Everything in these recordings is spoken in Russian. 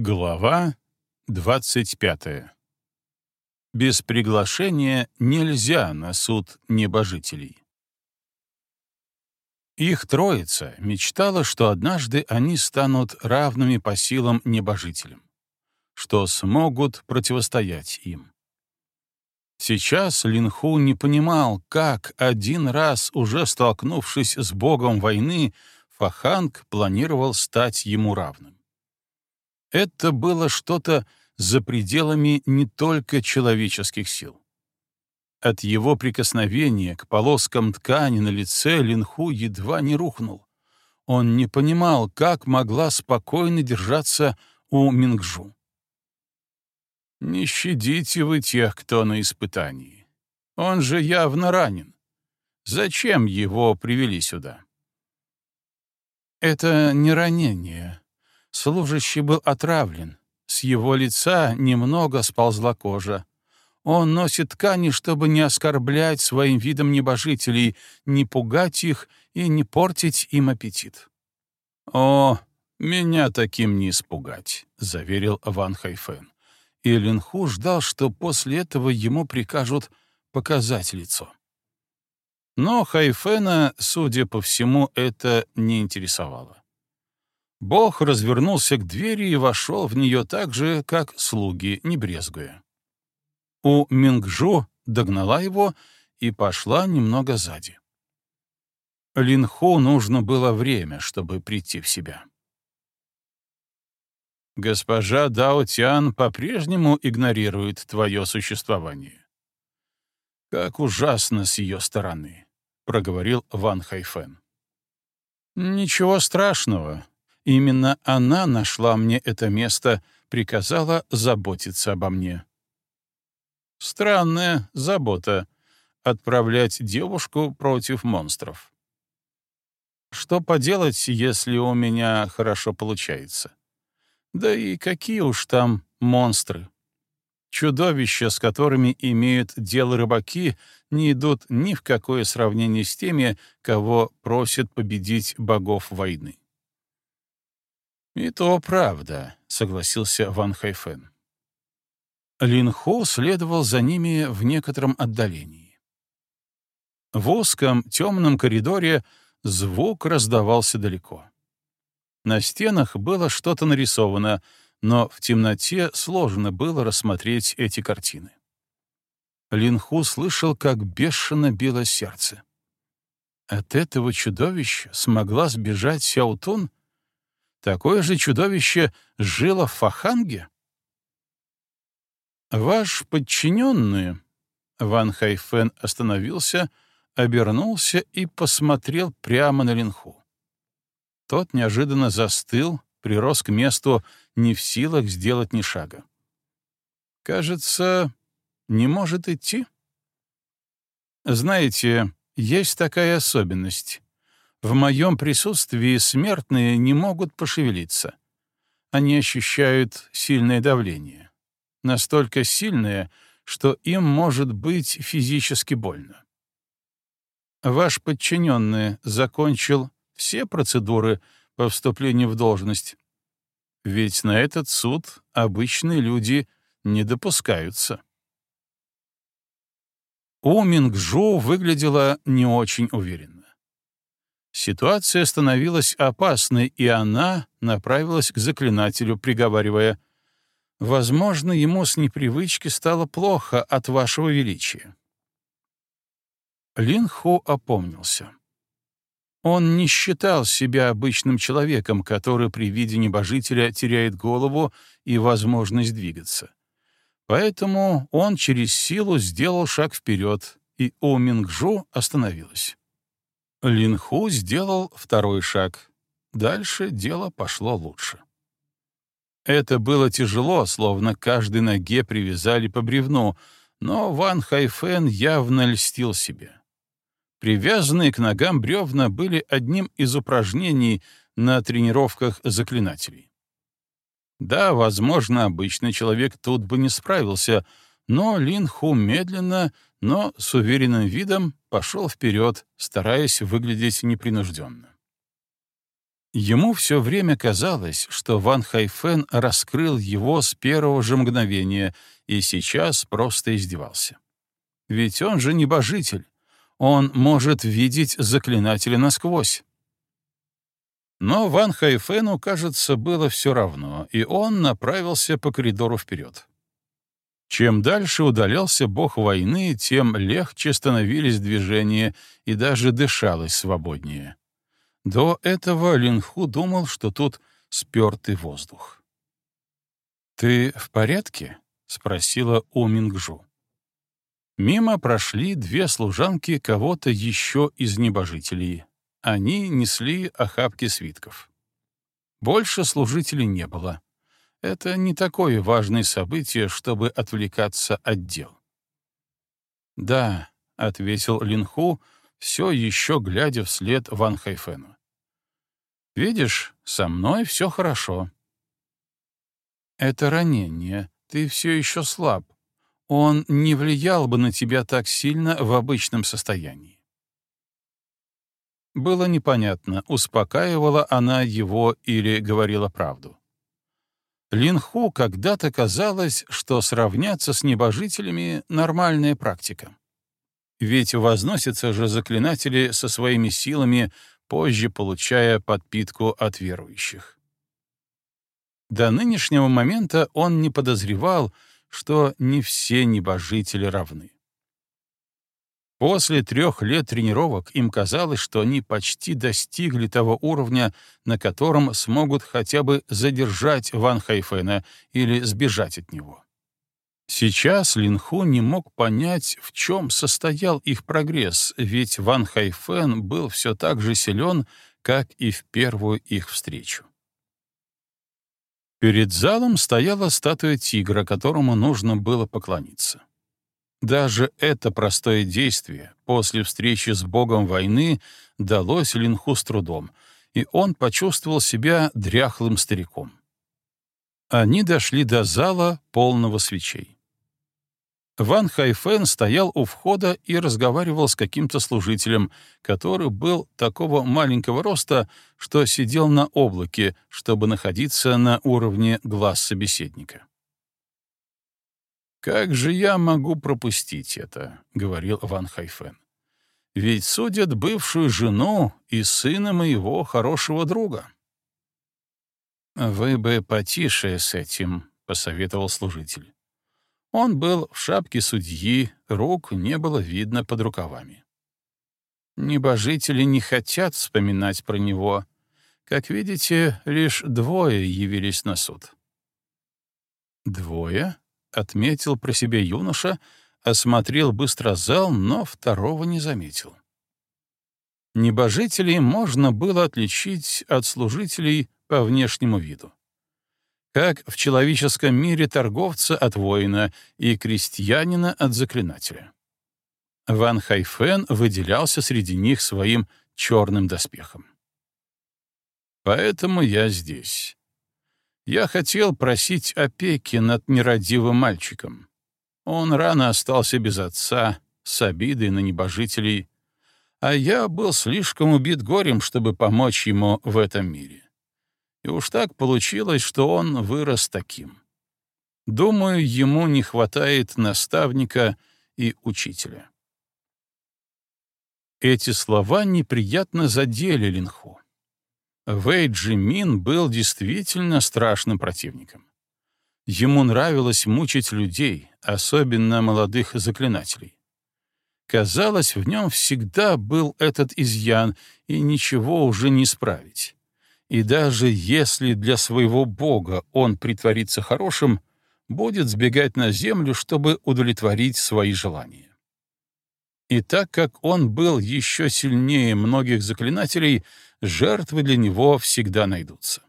Глава 25. Без приглашения нельзя на суд небожителей. Их троица мечтала, что однажды они станут равными по силам небожителям, что смогут противостоять им. Сейчас Линху не понимал, как один раз, уже столкнувшись с богом войны, Фаханг планировал стать ему равным. Это было что-то за пределами не только человеческих сил. От его прикосновения к полоскам ткани на лице Линху едва не рухнул. Он не понимал, как могла спокойно держаться у Мингжу. «Не щадите вы тех, кто на испытании. Он же явно ранен. Зачем его привели сюда?» «Это не ранение», Служащий был отравлен. С его лица немного сползла кожа. Он носит ткани, чтобы не оскорблять своим видом небожителей, не пугать их и не портить им аппетит. «О, меня таким не испугать», — заверил Ван Хайфен. И Линху ждал, что после этого ему прикажут показать лицо. Но Хайфена, судя по всему, это не интересовало. Бог развернулся к двери и вошел в нее так же, как слуги, не брезгуя. У Мингжу догнала его и пошла немного сзади. Линху нужно было время, чтобы прийти в себя. «Госпожа Дао Тян по-прежнему игнорирует твое существование». «Как ужасно с ее стороны», — проговорил Ван Хайфен. «Ничего страшного. Именно она нашла мне это место, приказала заботиться обо мне. Странная забота — отправлять девушку против монстров. Что поделать, если у меня хорошо получается? Да и какие уж там монстры. Чудовища, с которыми имеют дело рыбаки, не идут ни в какое сравнение с теми, кого просят победить богов войны. «И то правда», — согласился Ван Хайфен. Лин Хо следовал за ними в некотором отдалении. В узком темном коридоре звук раздавался далеко. На стенах было что-то нарисовано, но в темноте сложно было рассмотреть эти картины. Линху слышал, как бешено било сердце. От этого чудовища смогла сбежать Сяутун? Такое же чудовище жило в Фаханге? Ваш подчиненный, Ван Хайфен остановился, обернулся и посмотрел прямо на Линху. Тот неожиданно застыл, прирос к месту, не в силах сделать ни шага. Кажется, не может идти. Знаете, есть такая особенность. В моем присутствии смертные не могут пошевелиться. Они ощущают сильное давление. Настолько сильное, что им может быть физически больно. Ваш подчиненный закончил все процедуры по вступлению в должность. Ведь на этот суд обычные люди не допускаются. У Мингжу выглядела не очень уверенно. Ситуация становилась опасной, и она направилась к заклинателю, приговаривая, «Возможно, ему с непривычки стало плохо от вашего величия». Лин Хо опомнился. Он не считал себя обычным человеком, который при виде небожителя теряет голову и возможность двигаться. Поэтому он через силу сделал шаг вперед, и У Мингжу остановилась. Линху сделал второй шаг. Дальше дело пошло лучше. Это было тяжело, словно каждой ноге привязали по бревну, но Ван Хайфен явно льстил себе. Привязанные к ногам бревна были одним из упражнений на тренировках заклинателей. Да, возможно, обычный человек тут бы не справился, но Лин Ху медленно, но с уверенным видом пошел вперед, стараясь выглядеть непринужденно. Ему все время казалось, что Ван Хайфен раскрыл его с первого же мгновения и сейчас просто издевался. Ведь он же небожитель. Он может видеть заклинателя насквозь. Но Ван Хайфену, кажется, было все равно, и он направился по коридору вперед. Чем дальше удалялся бог войны, тем легче становились движения и даже дышалось свободнее. До этого Линху думал, что тут спертый воздух. «Ты в порядке?» — спросила У Мингжу. Мимо прошли две служанки кого-то еще из небожителей. Они несли охапки свитков. Больше служителей не было. Это не такое важное событие, чтобы отвлекаться от дел. «Да», — ответил Линху, все еще глядя вслед Ван Хайфену. «Видишь, со мной все хорошо». «Это ранение. Ты все еще слаб. Он не влиял бы на тебя так сильно в обычном состоянии». Было непонятно, успокаивала она его или говорила правду. Линху когда-то казалось, что сравняться с небожителями — нормальная практика. Ведь возносятся же заклинатели со своими силами, позже получая подпитку от верующих. До нынешнего момента он не подозревал, что не все небожители равны. После трех лет тренировок им казалось, что они почти достигли того уровня, на котором смогут хотя бы задержать Ван Хайфена или сбежать от него. Сейчас Линху не мог понять, в чем состоял их прогресс, ведь Ван Хайфен был все так же силен, как и в первую их встречу. Перед залом стояла статуя тигра, которому нужно было поклониться. Даже это простое действие после встречи с богом войны далось Линху с трудом, и он почувствовал себя дряхлым стариком. Они дошли до зала, полного свечей. Ван Хайфен стоял у входа и разговаривал с каким-то служителем, который был такого маленького роста, что сидел на облаке, чтобы находиться на уровне глаз собеседника. «Как же я могу пропустить это?» — говорил Ван Хайфен. «Ведь судят бывшую жену и сына моего хорошего друга». «Вы бы потише с этим», — посоветовал служитель. Он был в шапке судьи, рук не было видно под рукавами. Небожители не хотят вспоминать про него. Как видите, лишь двое явились на суд. «Двое?» — отметил про себя юноша, осмотрел быстро зал, но второго не заметил. Небожителей можно было отличить от служителей по внешнему виду. Как в человеческом мире торговца от воина и крестьянина от заклинателя. Ван Хайфен выделялся среди них своим черным доспехом. «Поэтому я здесь. Я хотел просить опеки над нерадивым мальчиком. Он рано остался без отца, с обидой на небожителей, а я был слишком убит горем, чтобы помочь ему в этом мире. И уж так получилось, что он вырос таким. Думаю, ему не хватает наставника и учителя. Эти слова неприятно задели Линху. Вэй Джи Мин был действительно страшным противником. Ему нравилось мучить людей, особенно молодых заклинателей. Казалось, в нем всегда был этот изъян, и ничего уже не исправить. И даже если для своего бога он притворится хорошим, будет сбегать на землю, чтобы удовлетворить свои желания. И так как он был еще сильнее многих заклинателей, жертвы для него всегда найдутся.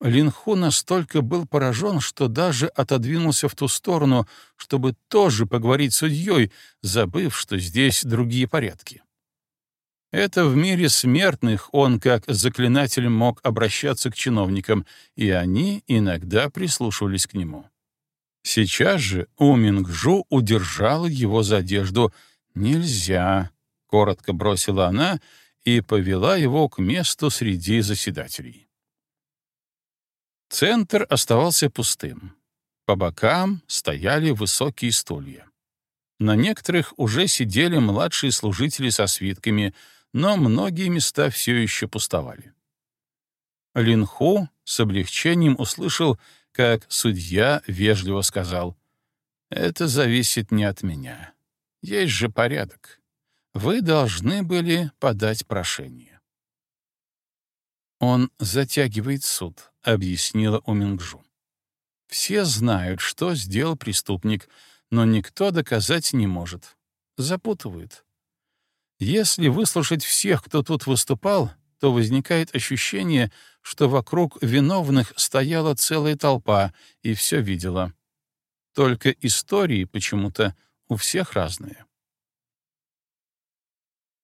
Линху настолько был поражен, что даже отодвинулся в ту сторону, чтобы тоже поговорить с судьей, забыв, что здесь другие порядки. Это в мире смертных он, как заклинатель, мог обращаться к чиновникам, и они иногда прислушивались к нему. Сейчас же У Мингжу удержала его за одежду. «Нельзя», — коротко бросила она, и повела его к месту среди заседателей. Центр оставался пустым. По бокам стояли высокие стулья. На некоторых уже сидели младшие служители со свитками, но многие места все еще пустовали. Линху с облегчением услышал, как судья вежливо сказал, «Это зависит не от меня. Есть же порядок. Вы должны были подать прошение». «Он затягивает суд», — объяснила Умингжу. «Все знают, что сделал преступник, но никто доказать не может. Запутывают. Если выслушать всех, кто тут выступал, то возникает ощущение, что вокруг виновных стояла целая толпа и все видела. Только истории почему-то у всех разные.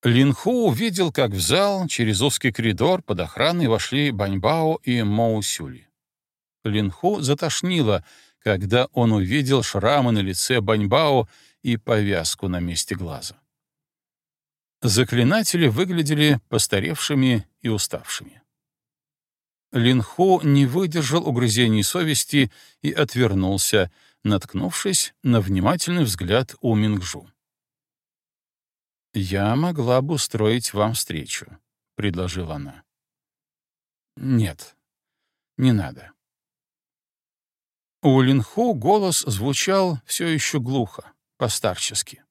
Линху увидел, как в зал через узкий коридор под охраной вошли Баньбао и Моусюли. Линху затошнило, когда он увидел шрамы на лице Баньбао и повязку на месте глаза. Заклинатели выглядели постаревшими и уставшими. Линху не выдержал угрызений совести и отвернулся, наткнувшись на внимательный взгляд у Мингжу. «Я могла бы устроить вам встречу», — предложила она. «Нет, не надо». У Линху голос звучал все еще глухо, постарчески.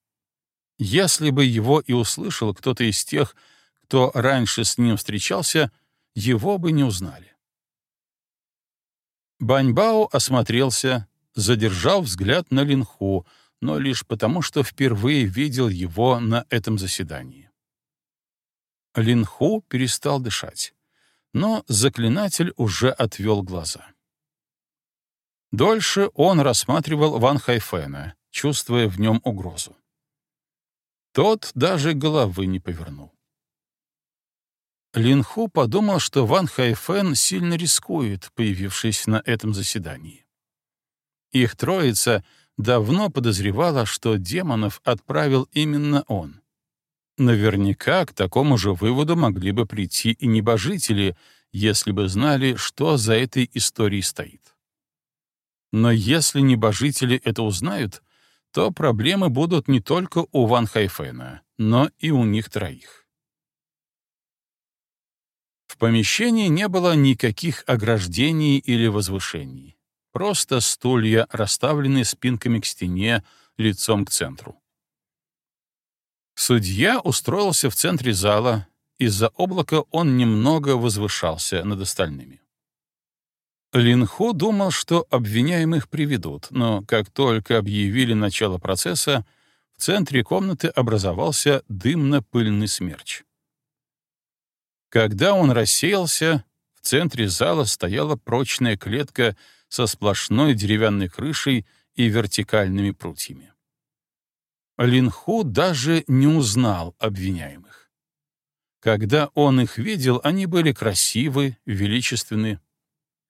Если бы его и услышал кто-то из тех, кто раньше с ним встречался, его бы не узнали. Баньбао осмотрелся, задержал взгляд на Линху, но лишь потому, что впервые видел его на этом заседании. Линху перестал дышать, но заклинатель уже отвел глаза. Дольше он рассматривал Ван Хайфена, чувствуя в нем угрозу. Тот даже головы не повернул. Линху подумал, что Ван Хайфен сильно рискует, появившись на этом заседании. Их троица давно подозревала, что демонов отправил именно он. Наверняка к такому же выводу могли бы прийти и небожители, если бы знали, что за этой историей стоит. Но если небожители это узнают, то проблемы будут не только у Ван Хайфена, но и у них троих. В помещении не было никаких ограждений или возвышений. Просто стулья, расставленные спинками к стене, лицом к центру. Судья устроился в центре зала, из-за облака он немного возвышался над остальными. Линхо думал, что обвиняемых приведут, но как только объявили начало процесса, в центре комнаты образовался дымно-пыльный смерч. Когда он рассеялся, в центре зала стояла прочная клетка со сплошной деревянной крышей и вертикальными прутьями. Линху даже не узнал обвиняемых. Когда он их видел, они были красивы, величественны,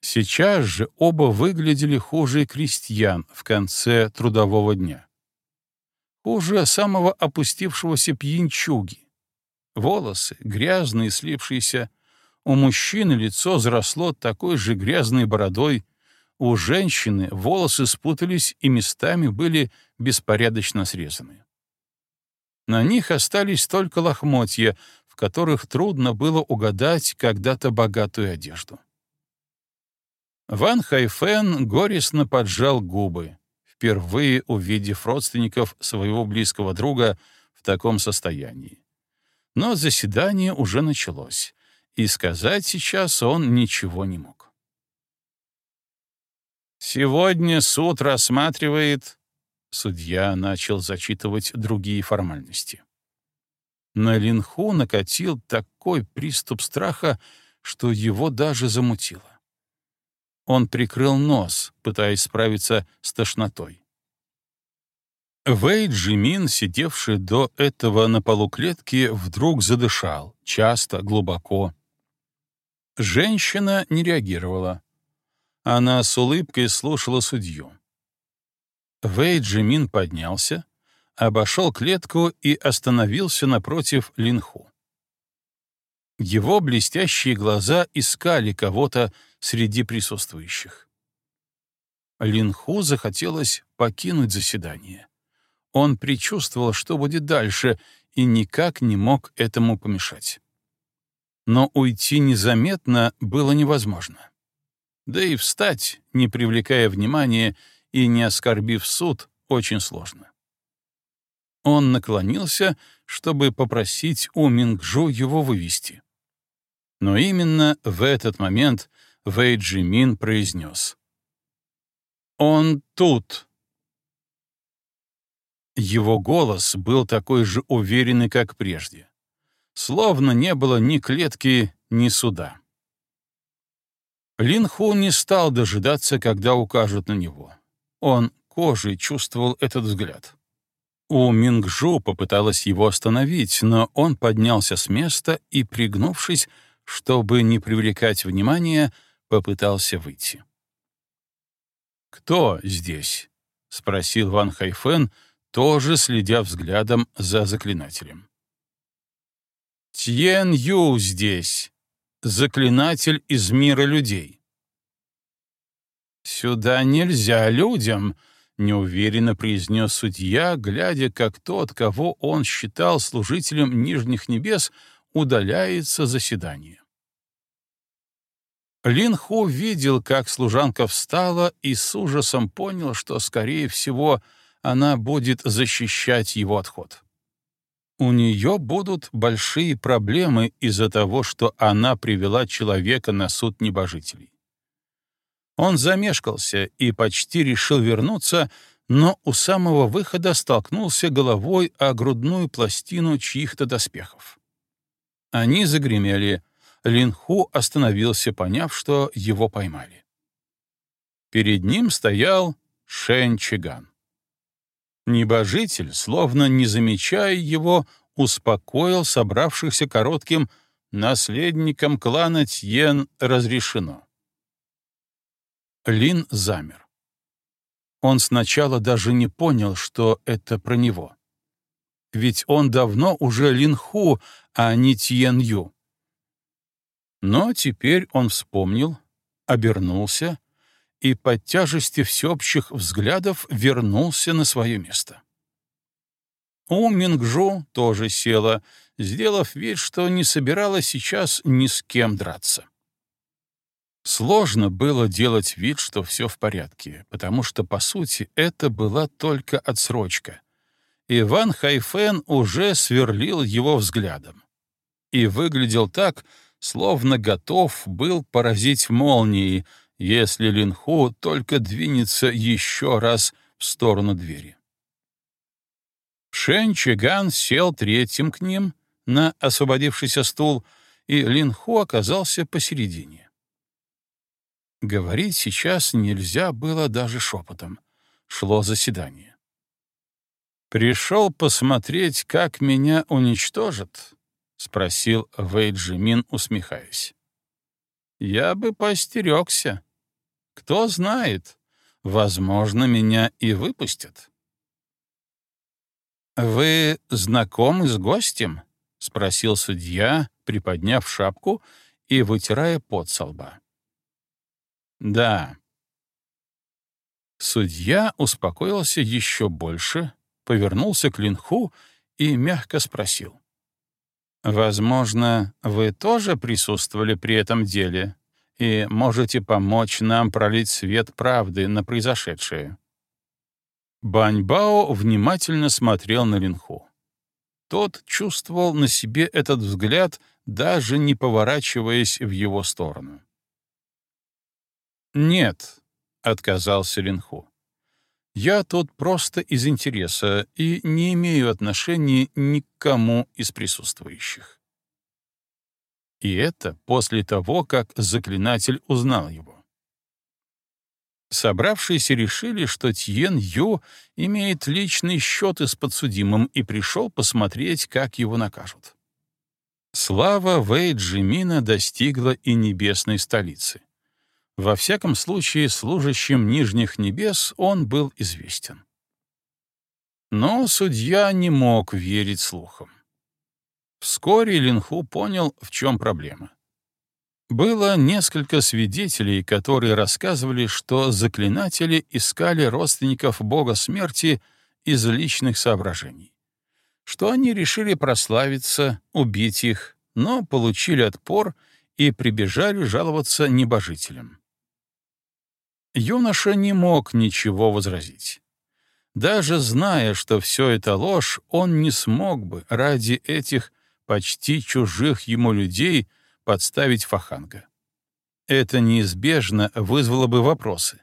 Сейчас же оба выглядели хуже крестьян в конце трудового дня. Хуже самого опустившегося пьянчуги. Волосы грязные, слипшиеся. У мужчины лицо заросло такой же грязной бородой. У женщины волосы спутались и местами были беспорядочно срезаны. На них остались только лохмотья, в которых трудно было угадать когда-то богатую одежду. Ван Хайфен горестно поджал губы, впервые увидев родственников своего близкого друга в таком состоянии. Но заседание уже началось, и сказать сейчас он ничего не мог. «Сегодня суд рассматривает...» Судья начал зачитывать другие формальности. На Линху накатил такой приступ страха, что его даже замутило. Он прикрыл нос, пытаясь справиться с тошнотой. Вэй Джимин, сидевший до этого на полу клетки, вдруг задышал, часто, глубоко. Женщина не реагировала. Она с улыбкой слушала судью. Вэй Джимин поднялся, обошел клетку и остановился напротив Линху. Его блестящие глаза искали кого-то среди присутствующих. Линху захотелось покинуть заседание. Он предчувствовал, что будет дальше, и никак не мог этому помешать. Но уйти незаметно было невозможно. Да и встать, не привлекая внимания и не оскорбив суд, очень сложно. Он наклонился, чтобы попросить у Мингжу его вывести. Но именно в этот момент Вэй Джимин произнес. «Он тут!» Его голос был такой же уверенный, как прежде. Словно не было ни клетки, ни суда. Лин Ху не стал дожидаться, когда укажут на него. Он кожей чувствовал этот взгляд. У Мингжу попыталась его остановить, но он поднялся с места и, пригнувшись, чтобы не привлекать внимания, попытался выйти. «Кто здесь?» — спросил Ван Хайфен, тоже следя взглядом за заклинателем. «Тьен Ю здесь, заклинатель из мира людей». «Сюда нельзя людям», — неуверенно произнес судья, глядя, как тот, кого он считал служителем Нижних Небес, удаляется заседание. Лин Ху видел, как служанка встала и с ужасом понял, что, скорее всего, она будет защищать его отход. У нее будут большие проблемы из-за того, что она привела человека на суд небожителей. Он замешкался и почти решил вернуться, но у самого выхода столкнулся головой о грудную пластину чьих-то доспехов. Они загремели — Линху остановился, поняв, что его поймали. Перед ним стоял Шэн Чиган. Небожитель, словно не замечая его, успокоил собравшихся коротким «наследникам клана Тьен разрешено». Лин замер. Он сначала даже не понял, что это про него. Ведь он давно уже Линху, а не Тьен Ю. Но теперь он вспомнил, обернулся и под тяжестью всеобщих взглядов вернулся на свое место. У Мингжу тоже села, сделав вид, что не собиралась сейчас ни с кем драться. Сложно было делать вид, что все в порядке, потому что, по сути, это была только отсрочка. Иван Хайфен уже сверлил его взглядом. И выглядел так, словно готов был поразить молнией, если Линху только двинется еще раз в сторону двери. Шен Чиган сел третьим к ним на освободившийся стул, и Линху оказался посередине. Говорить сейчас нельзя было даже шепотом. Шло заседание. «Пришел посмотреть, как меня уничтожат», — спросил Вейджимин, усмехаясь. «Я бы поостерегся. Кто знает, возможно, меня и выпустят». «Вы знакомы с гостем?» — спросил судья, приподняв шапку и вытирая пот со лба. «Да». Судья успокоился еще больше, повернулся к Линху и мягко спросил. Возможно, вы тоже присутствовали при этом деле и можете помочь нам пролить свет правды на произошедшее. Баньбао внимательно смотрел на Линху. Тот чувствовал на себе этот взгляд, даже не поворачиваясь в его сторону. «Нет», — отказался Линху. Я тут просто из интереса и не имею отношения ни к кому из присутствующих. И это после того, как заклинатель узнал его. Собравшиеся решили, что Тьен Ю имеет личный счет с подсудимым и пришел посмотреть, как его накажут. Слава Вэй Джимина достигла и небесной столицы. Во всяком случае, служащим Нижних Небес он был известен. Но судья не мог верить слухам. Вскоре Линху понял, в чем проблема. Было несколько свидетелей, которые рассказывали, что заклинатели искали родственников бога смерти из личных соображений. Что они решили прославиться, убить их, но получили отпор и прибежали жаловаться небожителям. Юноша не мог ничего возразить. Даже зная, что все это ложь, он не смог бы ради этих почти чужих ему людей подставить Фаханга. Это неизбежно вызвало бы вопросы.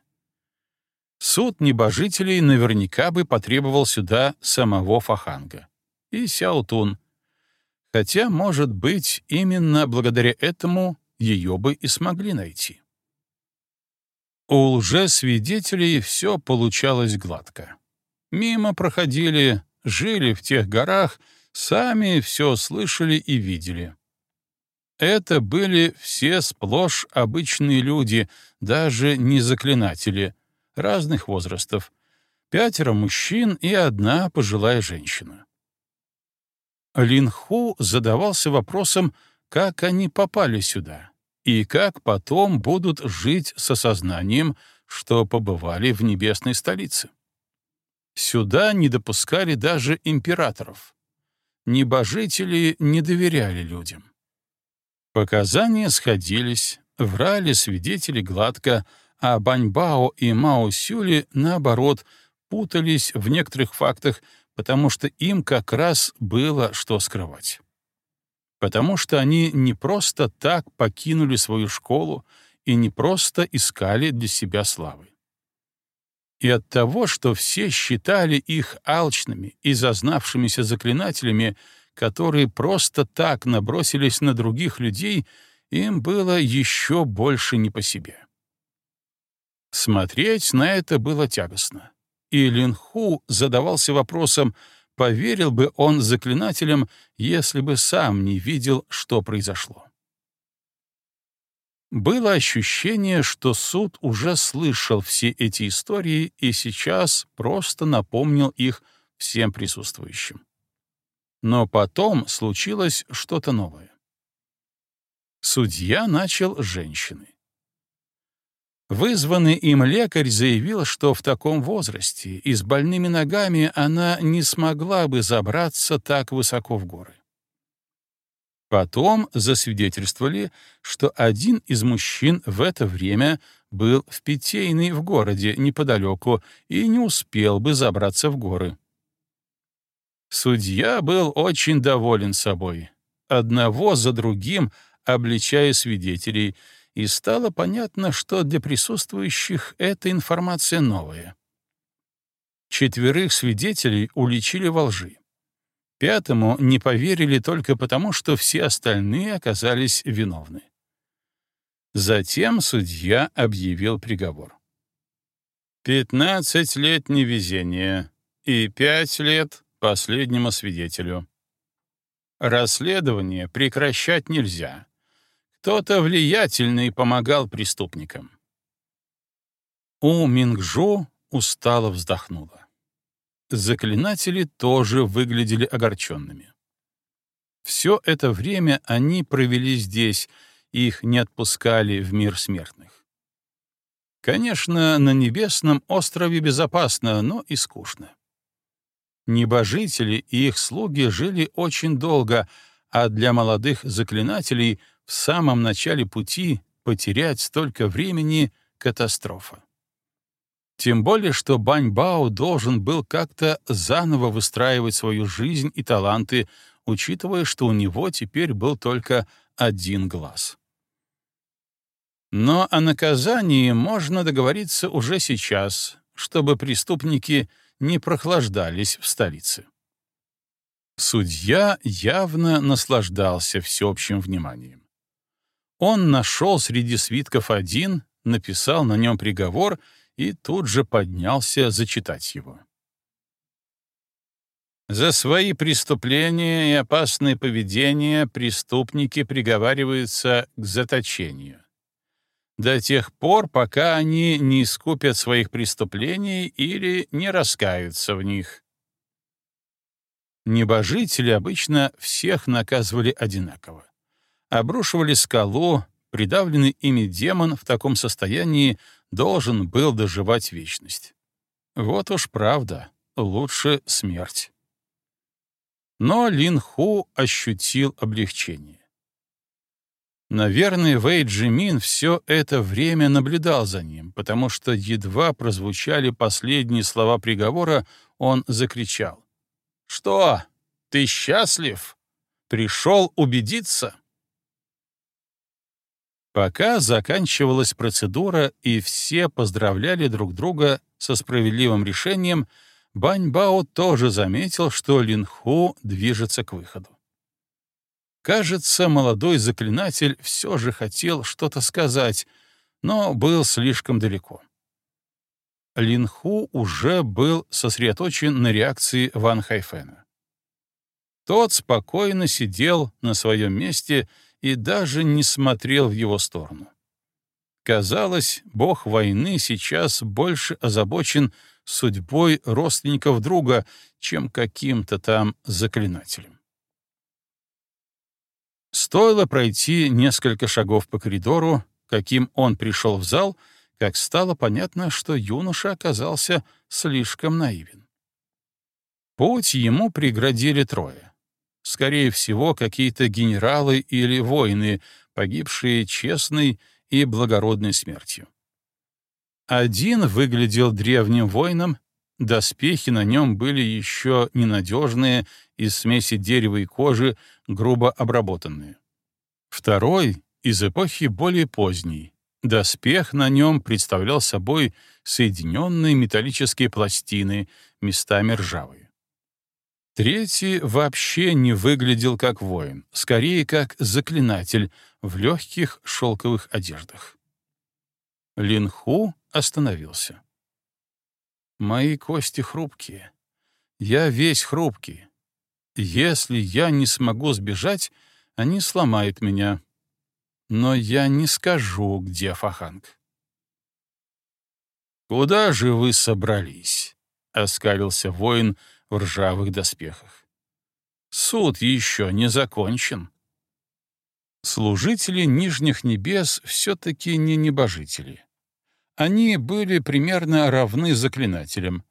Суд небожителей наверняка бы потребовал сюда самого Фаханга и Сяутун, хотя, может быть, именно благодаря этому ее бы и смогли найти. У лжесвидетелей все получалось гладко. Мимо проходили, жили в тех горах, сами все слышали и видели. Это были все сплошь обычные люди, даже не заклинатели, разных возрастов. Пятеро мужчин и одна пожилая женщина. Линху задавался вопросом, как они попали сюда и как потом будут жить с осознанием, что побывали в небесной столице. Сюда не допускали даже императоров. Небожители не доверяли людям. Показания сходились, врали свидетели гладко, а Баньбао и Мао Сюли, наоборот, путались в некоторых фактах, потому что им как раз было что скрывать потому что они не просто так покинули свою школу и не просто искали для себя славы. И от того, что все считали их алчными и зазнавшимися заклинателями, которые просто так набросились на других людей, им было еще больше не по себе. Смотреть на это было тягостно. И Линху задавался вопросом, Поверил бы он заклинателям, если бы сам не видел, что произошло. Было ощущение, что суд уже слышал все эти истории и сейчас просто напомнил их всем присутствующим. Но потом случилось что-то новое. Судья начал с женщины. Вызванный им лекарь заявил, что в таком возрасте и с больными ногами она не смогла бы забраться так высоко в горы. Потом засвидетельствовали, что один из мужчин в это время был в Питейной в городе неподалеку и не успел бы забраться в горы. Судья был очень доволен собой, одного за другим обличая свидетелей — и стало понятно, что для присутствующих эта информация новая. Четверых свидетелей уличили во лжи. Пятому не поверили только потому, что все остальные оказались виновны. Затем судья объявил приговор. «Пятнадцать лет невезения и пять лет последнему свидетелю. Расследование прекращать нельзя, кто-то влиятельный помогал преступникам. У Мингжо устало вздохнула. Заклинатели тоже выглядели огорченными. Все это время они провели здесь, их не отпускали в мир смертных. Конечно, на небесном острове безопасно, но и скучно. Небожители и их слуги жили очень долго, а для молодых заклинателей в самом начале пути потерять столько времени — катастрофа. Тем более, что Баньбао должен был как-то заново выстраивать свою жизнь и таланты, учитывая, что у него теперь был только один глаз. Но о наказании можно договориться уже сейчас, чтобы преступники не прохлаждались в столице. Судья явно наслаждался всеобщим вниманием. Он нашел среди свитков один, написал на нем приговор и тут же поднялся зачитать его. За свои преступления и опасное поведение преступники приговариваются к заточению. До тех пор, пока они не искупят своих преступлений или не раскаются в них. Небожители обычно всех наказывали одинаково. Обрушивали скалу, придавленный ими демон в таком состоянии должен был доживать вечность. Вот уж правда, лучше смерть. Но Лин Ху ощутил облегчение. Наверное, Вэй Джимин все это время наблюдал за ним, потому что едва прозвучали последние слова приговора, он закричал. «Что, ты счастлив? Пришел убедиться?» Пока заканчивалась процедура и все поздравляли друг друга со справедливым решением, Бань Бао тоже заметил, что Линху движется к выходу. Кажется, молодой заклинатель все же хотел что-то сказать, но был слишком далеко. Линху уже был сосредоточен на реакции Ван Хайфена. Тот спокойно сидел на своем месте и даже не смотрел в его сторону. Казалось, бог войны сейчас больше озабочен судьбой родственников друга, чем каким-то там заклинателем. Стоило пройти несколько шагов по коридору, каким он пришел в зал, как стало понятно, что юноша оказался слишком наивен. Путь ему преградили трое. Скорее всего, какие-то генералы или воины, погибшие честной и благородной смертью. Один выглядел древним воином, доспехи на нем были еще ненадежные, из смеси дерева и кожи, грубо обработанные. Второй — из эпохи более поздней. Доспех на нем представлял собой соединенные металлические пластины, местами ржавые. Третий вообще не выглядел как воин, скорее как заклинатель в легких шелковых одеждах. Линху остановился. «Мои кости хрупкие. Я весь хрупкий. Если я не смогу сбежать, они сломают меня. Но я не скажу, где Фаханг». «Куда же вы собрались?» — оскалился воин в ржавых доспехах. «Суд еще не закончен». Служители Нижних Небес все-таки не небожители. Они были примерно равны заклинателям.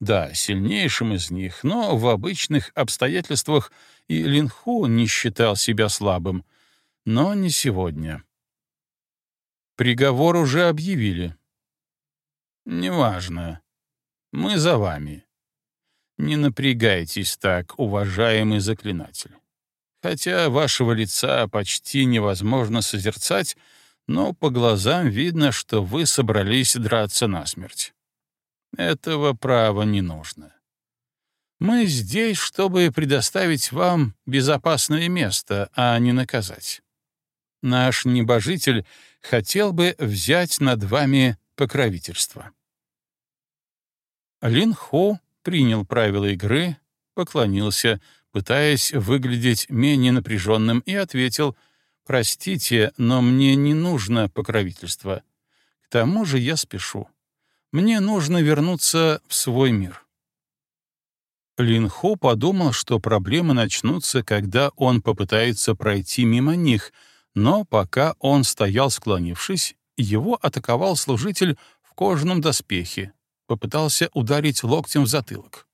Да, сильнейшим из них, но в обычных обстоятельствах и Линху не считал себя слабым. Но не сегодня. Приговор уже объявили. «Неважно. Мы за вами. Не напрягайтесь так, уважаемый заклинатель. Хотя вашего лица почти невозможно созерцать, но по глазам видно, что вы собрались драться насмерть. Этого права не нужно. Мы здесь, чтобы предоставить вам безопасное место, а не наказать. Наш небожитель хотел бы взять над вами покровительство. Лин Хо принял правила игры, поклонился, пытаясь выглядеть менее напряженным, и ответил — «Простите, но мне не нужно покровительство. К тому же я спешу. Мне нужно вернуться в свой мир». Лин Хо подумал, что проблемы начнутся, когда он попытается пройти мимо них, но пока он стоял склонившись, его атаковал служитель в кожаном доспехе, попытался ударить локтем в затылок.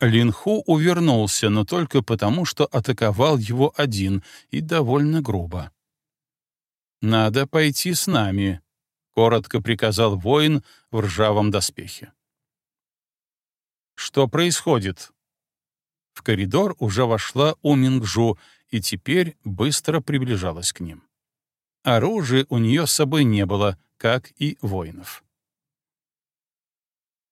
Линху увернулся, но только потому, что атаковал его один и довольно грубо. «Надо пойти с нами», — коротко приказал воин в ржавом доспехе. «Что происходит?» В коридор уже вошла Умингжу и теперь быстро приближалась к ним. Оружия у нее с собой не было, как и воинов.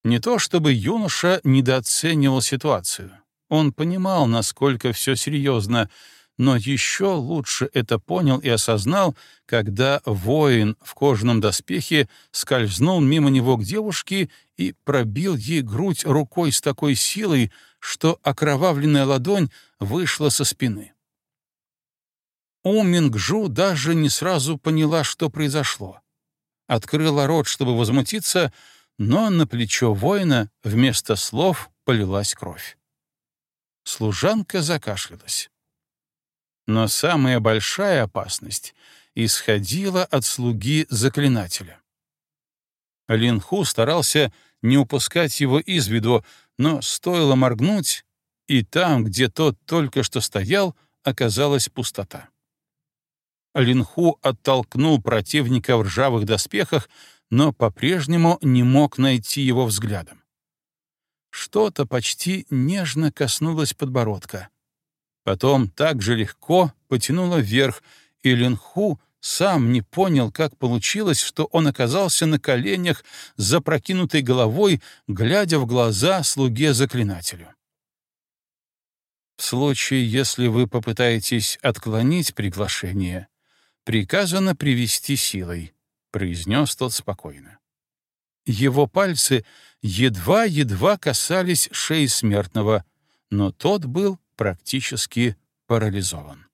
Не то чтобы юноша недооценивал ситуацию. Он понимал, насколько все серьезно, но еще лучше это понял и осознал, когда воин в кожаном доспехе скользнул мимо него к девушке и пробил ей грудь рукой с такой силой, что окровавленная ладонь вышла со спины. У Мингжу даже не сразу поняла, что произошло. Открыла рот, чтобы возмутиться, но на плечо воина вместо слов полилась кровь. Служанка закашлялась. Но самая большая опасность исходила от слуги заклинателя. Линху старался не упускать его из виду, но стоило моргнуть, и там, где тот только что стоял, оказалась пустота. Линху оттолкнул противника в ржавых доспехах, но по-прежнему не мог найти его взглядом. Что-то почти нежно коснулось подбородка. Потом так же легко потянуло вверх, и Линху сам не понял, как получилось, что он оказался на коленях с запрокинутой головой, глядя в глаза слуге-заклинателю. В случае, если вы попытаетесь отклонить приглашение, приказано привести силой, — произнес тот спокойно. Его пальцы едва-едва касались шеи смертного, но тот был практически парализован.